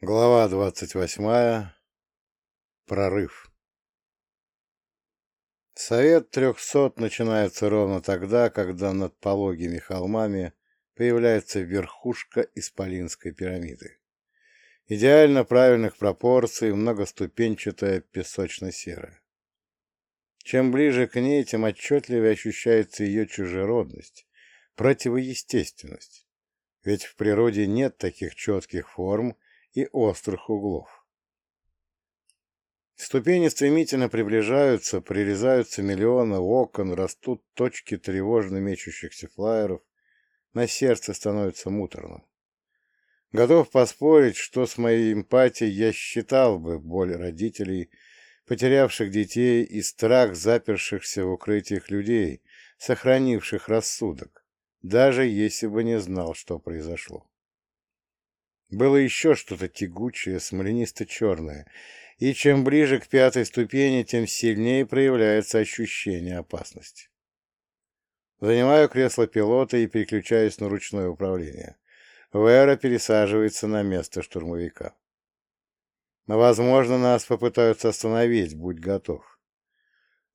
Глава двадцать восьмая. Прорыв. Совет трехсот начинается ровно тогда, когда над пологими холмами появляется верхушка Исполинской пирамиды. Идеально правильных пропорций, многоступенчатая песочно-серая. Чем ближе к ней, тем отчетливее ощущается ее чужеродность, противоестественность. Ведь в природе нет таких четких форм, и острых углов. Ступени стремительно приближаются, прирезаются миллионы окон, растут точки тревожно мечущихся флайеров, на сердце становится муторно. Готов поспорить, что с моей эмпатией я считал бы боль родителей, потерявших детей и страх запершихся в укрытиях людей, сохранивших рассудок, даже если бы не знал, что произошло. Было еще что-то тягучее, смоленисто-черное, и чем ближе к пятой ступени, тем сильнее проявляется ощущение опасности. Занимаю кресло пилота и переключаюсь на ручное управление. Вера пересаживается на место штурмовика. Возможно, нас попытаются остановить, будь готов.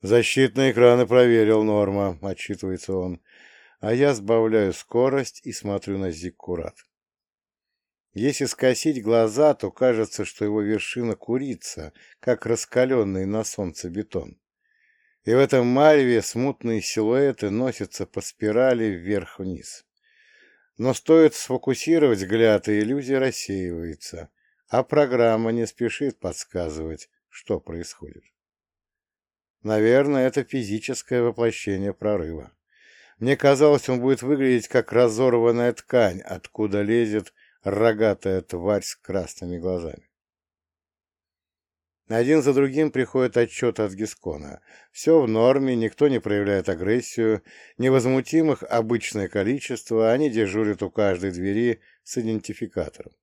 Защитные экраны проверил, Норма, отчитывается он, а я сбавляю скорость и смотрю на Зиккурат. Если скосить глаза, то кажется, что его вершина курица, как раскаленный на солнце бетон. И в этом мареве смутные силуэты носятся по спирали вверх-вниз. Но стоит сфокусировать взгляд, и иллюзия рассеивается, а программа не спешит подсказывать, что происходит. Наверное, это физическое воплощение прорыва. Мне казалось, он будет выглядеть как разорванная ткань, откуда лезет рогатая тварь с красными глазами. Один за другим приходит отчет от Гискона. Все в норме, никто не проявляет агрессию, невозмутимых обычное количество, они дежурят у каждой двери с идентификатором.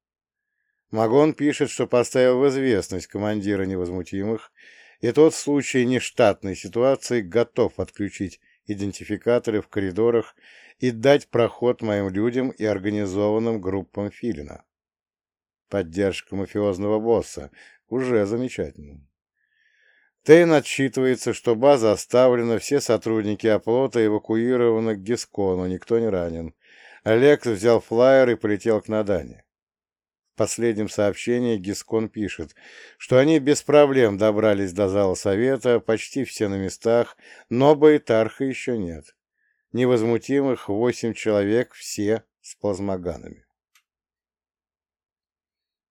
Магон пишет, что поставил в известность командира невозмутимых, и тот в случае нештатной ситуации готов отключить идентификаторы в коридорах и дать проход моим людям и организованным группам Филина. Поддержка мафиозного босса уже замечательно. Тейн отчитывается, что база оставлена, все сотрудники оплота эвакуированы к Гискону, никто не ранен. Алекс взял флайер и полетел к Надане. Последнем сообщении Гискон пишет, что они без проблем добрались до зала совета, почти все на местах, но Байтарха еще нет невозмутимых восемь человек, все с плазмоганами.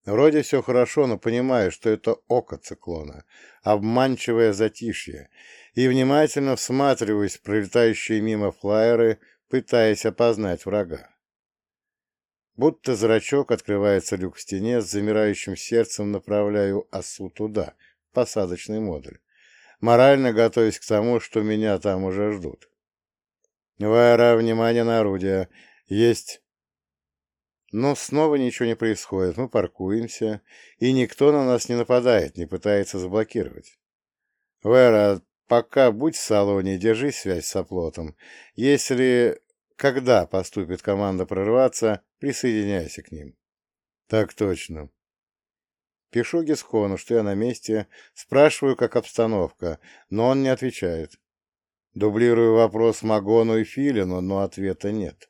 Вроде все хорошо, но понимаю, что это око циклона, обманчивое затишье, и внимательно всматриваюсь в пролетающие мимо флайеры, пытаясь опознать врага. Будто зрачок открывается люк в стене, с замирающим сердцем направляю осу туда, посадочный модуль, морально готовясь к тому, что меня там уже ждут. Вара, внимание на орудие. Есть. Но снова ничего не происходит. Мы паркуемся, и никто на нас не нападает, не пытается заблокировать. Вера, пока будь в салоне, держи связь с оплотом. Если, когда поступит команда прорваться, присоединяйся к ним. Так точно. Пишу Гисхону, что я на месте, спрашиваю, как обстановка, но он не отвечает. Дублирую вопрос Магону и Филину, но ответа нет.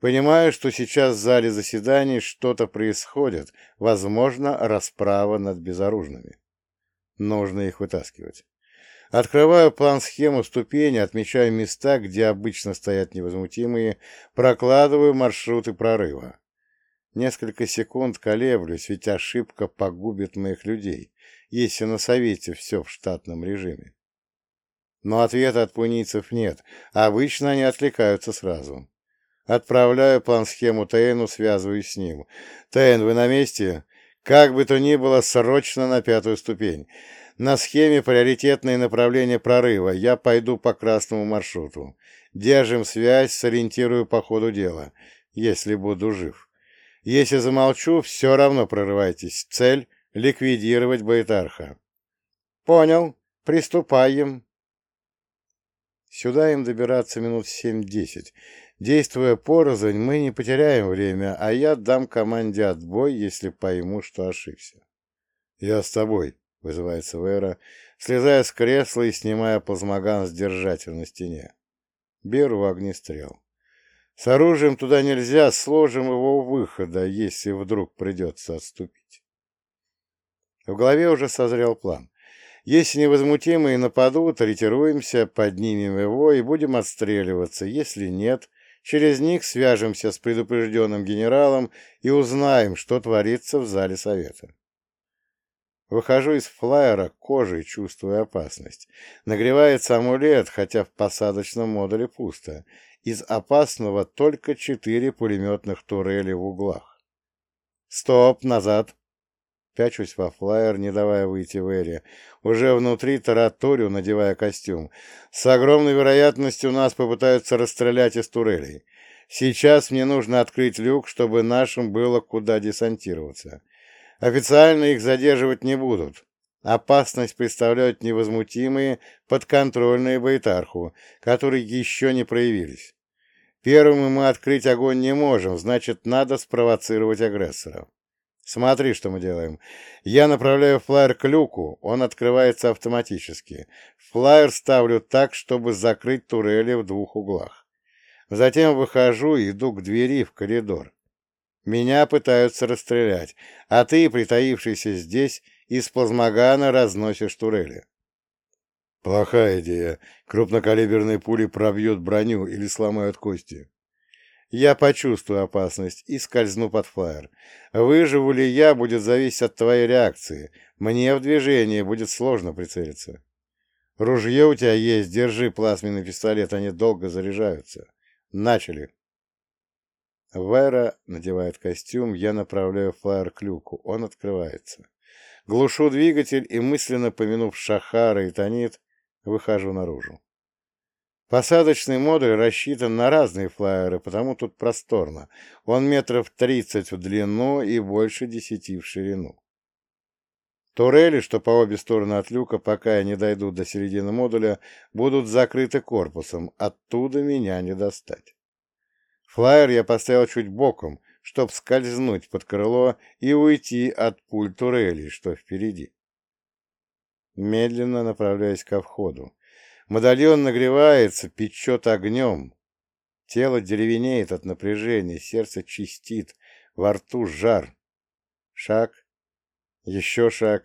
Понимаю, что сейчас в зале заседаний что-то происходит, возможно, расправа над безоружными. Нужно их вытаскивать. Открываю план-схему ступени, отмечаю места, где обычно стоят невозмутимые, прокладываю маршруты прорыва. Несколько секунд колеблюсь, ведь ошибка погубит моих людей, если на совете все в штатном режиме. Но ответа от пунийцев нет, обычно они отвлекаются сразу. Отправляю план-схему Тейну, связываюсь с ним. «Тейн, вы на месте? Как бы то ни было, срочно на пятую ступень. На схеме приоритетные направления прорыва. Я пойду по красному маршруту. Держим связь, сориентирую по ходу дела, если буду жив. Если замолчу, все равно прорывайтесь. Цель — ликвидировать Байтарха». «Понял. Приступаем». Сюда им добираться минут семь-десять. Действуя порознь, мы не потеряем время, а я дам команде отбой, если пойму, что ошибся. — Я с тобой, — вызывается Вера, слезая с кресла и снимая плазмоган с держателя на стене. Беру огнестрел. С оружием туда нельзя, сложим его у выхода, если вдруг придется отступить. В голове уже созрел план. Если невозмутимые нападут, ретируемся, поднимем его и будем отстреливаться. Если нет, через них свяжемся с предупрежденным генералом и узнаем, что творится в зале совета. Выхожу из флайера, кожей чувствуя опасность. Нагревается амулет, хотя в посадочном модуле пусто. Из опасного только четыре пулеметных турели в углах. Стоп, назад. Пячусь во флайер, не давая выйти Вэри. Уже внутри тараторю, надевая костюм. С огромной вероятностью нас попытаются расстрелять из турелей. Сейчас мне нужно открыть люк, чтобы нашим было куда десантироваться. Официально их задерживать не будут. Опасность представляют невозмутимые, подконтрольные Байтарху, которые еще не проявились. Первым мы открыть огонь не можем, значит, надо спровоцировать агрессора. Смотри, что мы делаем. Я направляю флайер к люку, он открывается автоматически. Флайер ставлю так, чтобы закрыть турели в двух углах. Затем выхожу и иду к двери в коридор. Меня пытаются расстрелять, а ты, притаившийся здесь, из плазмогана разносишь турели. Плохая идея. Крупнокалиберные пули пробьют броню или сломают кости. Я почувствую опасность и скользну под флайер. Выживу ли я, будет зависеть от твоей реакции. Мне в движении будет сложно прицелиться. Ружье у тебя есть, держи плазменный пистолет, они долго заряжаются. Начали. Вера надевает костюм, я направляю флайер к люку. Он открывается. Глушу двигатель и, мысленно помянув Шахара и Танит, выхожу наружу. Посадочный модуль рассчитан на разные флайеры, потому тут просторно. Он метров 30 в длину и больше 10 в ширину. Турели, что по обе стороны от люка, пока я не дойду до середины модуля, будут закрыты корпусом. Оттуда меня не достать. Флайер я поставил чуть боком, чтоб скользнуть под крыло и уйти от пуль турелей, что впереди. Медленно направляюсь ко входу. Медальон нагревается, печет огнем. Тело деревенеет от напряжения, сердце чистит, во рту жар. Шаг, еще шаг.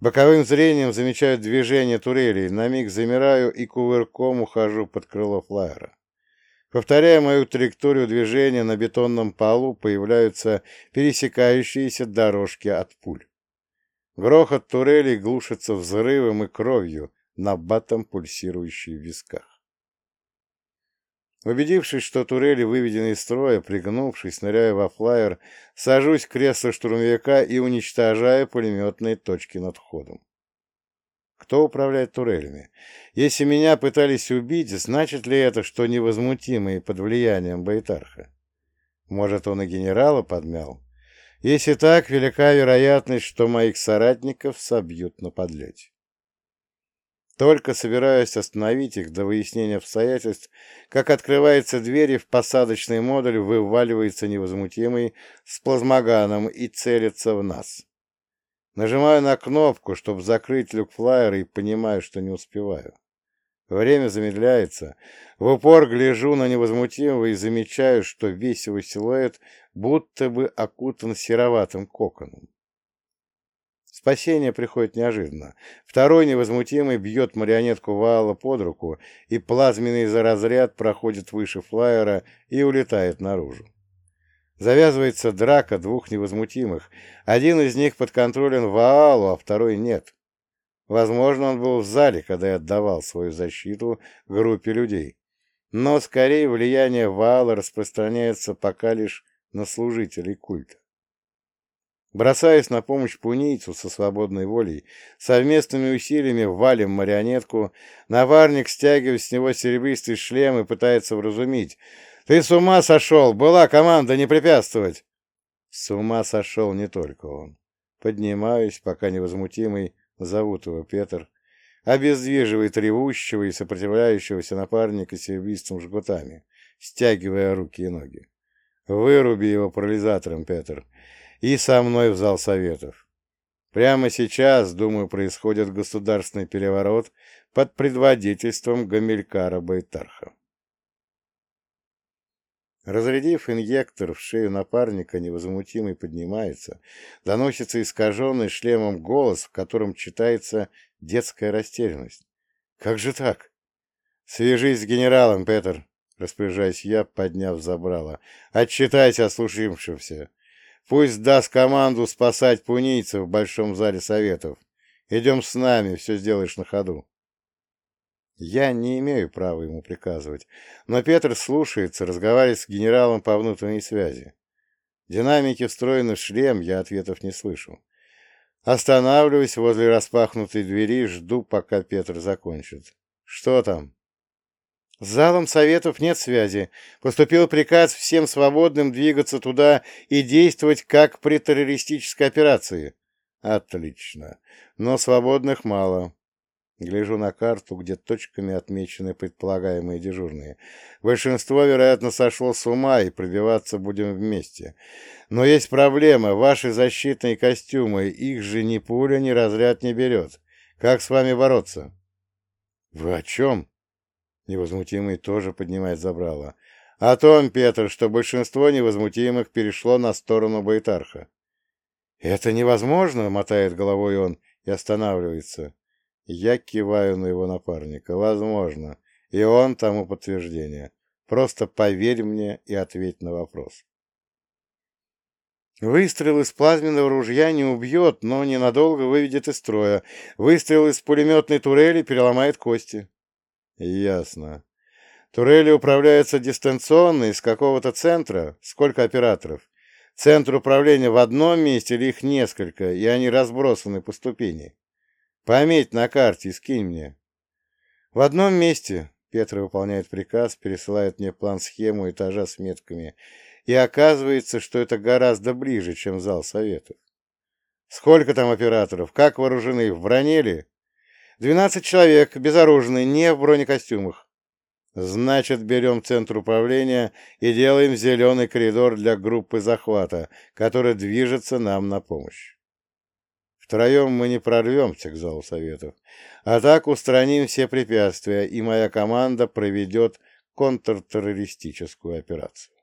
Боковым зрением замечаю движение турелей, на миг замираю и кувырком ухожу под крыло флайера. Повторяя мою траекторию движения, на бетонном полу появляются пересекающиеся дорожки от пуль. Грохот турелей глушится взрывом и кровью, набатом пульсирующей в висках. Убедившись, что турели выведены из строя, пригнувшись, ныряя во флайер, сажусь в кресло штурмовика и уничтожаю пулеметные точки над входом. Кто управляет турелями? Если меня пытались убить, значит ли это, что невозмутимые под влиянием Байтарха? Может, он и генерала подмял? Если так, велика вероятность, что моих соратников собьют на подлете. Только собираюсь остановить их до выяснения обстоятельств, как открывается дверь, и в посадочный модуль вываливается невозмутимый с плазмоганом и целится в нас. Нажимаю на кнопку, чтобы закрыть люк флайера, и понимаю, что не успеваю. Время замедляется. В упор гляжу на невозмутимого и замечаю, что весь его силуэт будто бы окутан сероватым коконом. Спасение приходит неожиданно. Второй невозмутимый бьет марионетку Ваала под руку, и плазменный заразряд проходит выше флайера и улетает наружу. Завязывается драка двух невозмутимых. Один из них под контролем Ваалу, а второй нет. Возможно, он был в зале, когда я отдавал свою защиту группе людей. Но скорее влияние Ваала распространяется пока лишь на служителей культа. Бросаясь на помощь пунийцу со свободной волей, совместными усилиями валим марионетку, наварник стягивает с него серебристый шлем и пытается вразумить. «Ты с ума сошел! Была команда не препятствовать!» С ума сошел не только он. Поднимаюсь, пока невозмутимый, зовут его Петр, обездвиживает ревущего и сопротивляющегося напарника серебристым жгутами. стягивая руки и ноги. «Выруби его парализатором, Петр, и со мной в зал советов. Прямо сейчас, думаю, происходит государственный переворот под предводительством Гамилькара Байтарха. Разрядив инъектор в шею напарника, невозмутимый поднимается, доносится искаженный шлемом голос, в котором читается детская растерянность. «Как же так?» «Свяжись с генералом, Петр», — распоряжаюсь я, подняв забрало. «Отчитайся о слушавшемся. Пусть даст команду спасать пунийцев в Большом зале Советов. Идем с нами, все сделаешь на ходу». Я не имею права ему приказывать, но Петр слушается, разговаривает с генералом по внутренней связи. Динамики встроены в шлем, я ответов не слышу. Останавливаюсь возле распахнутой двери, жду, пока Петр закончит. Что там? С залом советов нет связи. Поступил приказ всем свободным двигаться туда и действовать как при террористической операции. Отлично. Но свободных мало. Гляжу на карту, где точками отмечены предполагаемые дежурные. Большинство, вероятно, сошло с ума, и пробиваться будем вместе. Но есть проблема. Ваши защитные костюмы, их же ни пуля, ни разряд не берет. Как с вами бороться? — Вы о чем? Невозмутимый тоже поднимает забрало. — О том, Петр, что большинство невозмутимых перешло на сторону Байтарха. — Это невозможно, — мотает головой он и останавливается. Я киваю на его напарника. Возможно. И он тому подтверждение. Просто поверь мне и ответь на вопрос. Выстрел из плазменного ружья не убьет, но ненадолго выведет из строя. Выстрел из пулеметной турели переломает кости. Ясно. Турели управляются дистанционно из какого-то центра. Сколько операторов? Центр управления в одном месте или их несколько, и они разбросаны по ступени? Пометь на карте и скинь мне. В одном месте Петр выполняет приказ, пересылает мне план-схему этажа с метками, и оказывается, что это гораздо ближе, чем зал советов. Сколько там операторов? Как вооружены? В броне ли? Двенадцать человек, безоружные, не в бронекостюмах. Значит, берем центр управления и делаем зеленый коридор для группы захвата, которая движется нам на помощь. Втроем мы не прорвемся к залу советов, а так устраним все препятствия, и моя команда проведет контртеррористическую операцию.